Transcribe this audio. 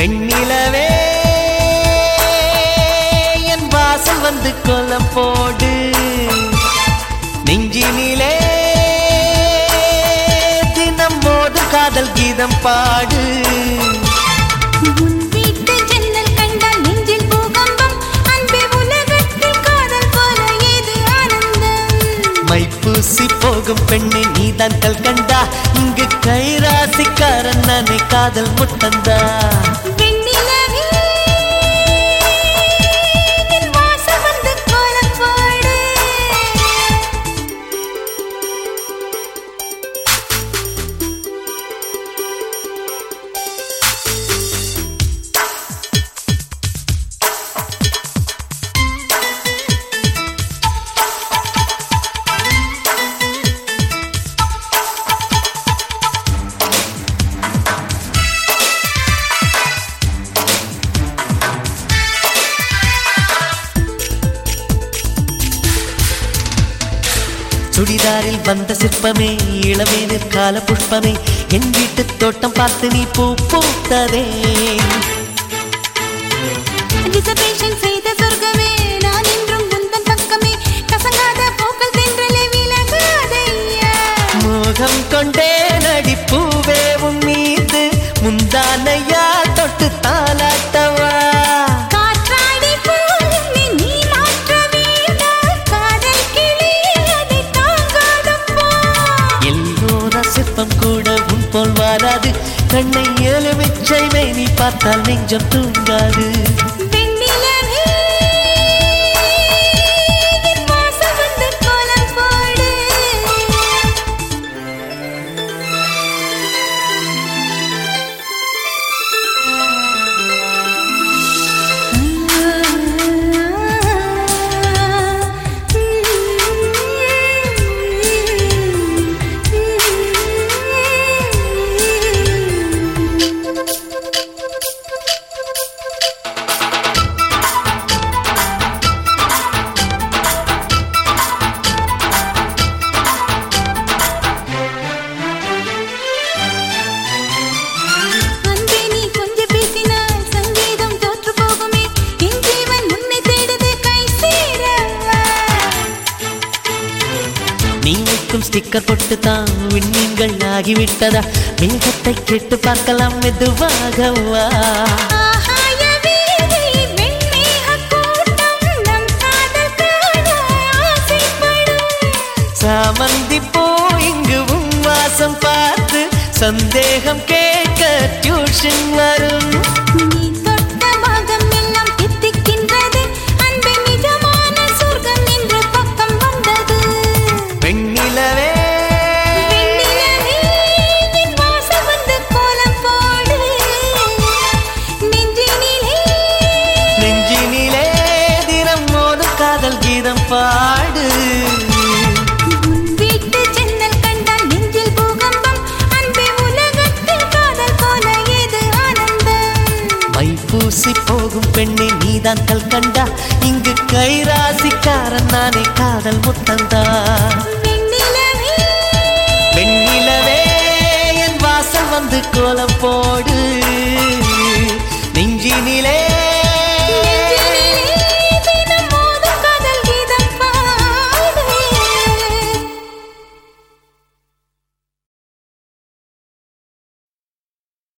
வெண்ணிலவே என் வாசல் வந்து கோலம் போடு. நெஞ்சினிலே தினம் போது காதல் கீதம் பாடு. பூசி போகும் பெண்ணை நீ தான் கல் கண்டா இங்கு கைராசிக்காரன் நானே காதல் முட்டந்தா. சுடிதாரில் வந்த சிற்பமே இளவேனில் கால புஷ்பமே என் வீட்டு தோட்டம் பார்த்து நீ பூ பூத்ததே. கண்ணை ஏழு எலுமிச்சை நீ பார்த்தால் நெஞ்சம் தூங்காது. நீ வைக்கும் ஸ்டிக்கர் பொட்டு தான் விண்மீன்கள் ஆகிவிட்டதா? மேகத்தை கேட்டு பார்க்கலாம் மெதுவாகவா? சாமந்தி போ இங்கு வாசம் பார்த்து சந்தேகம் கேட்க டியூஷன் வரும். நீதான் கல் கண்டா இங்கு கைராசிக்காரன் நானே காதல் முத்தந்தா. வெண்ணிலவே. என் வாசல் வந்து கோலம் போடு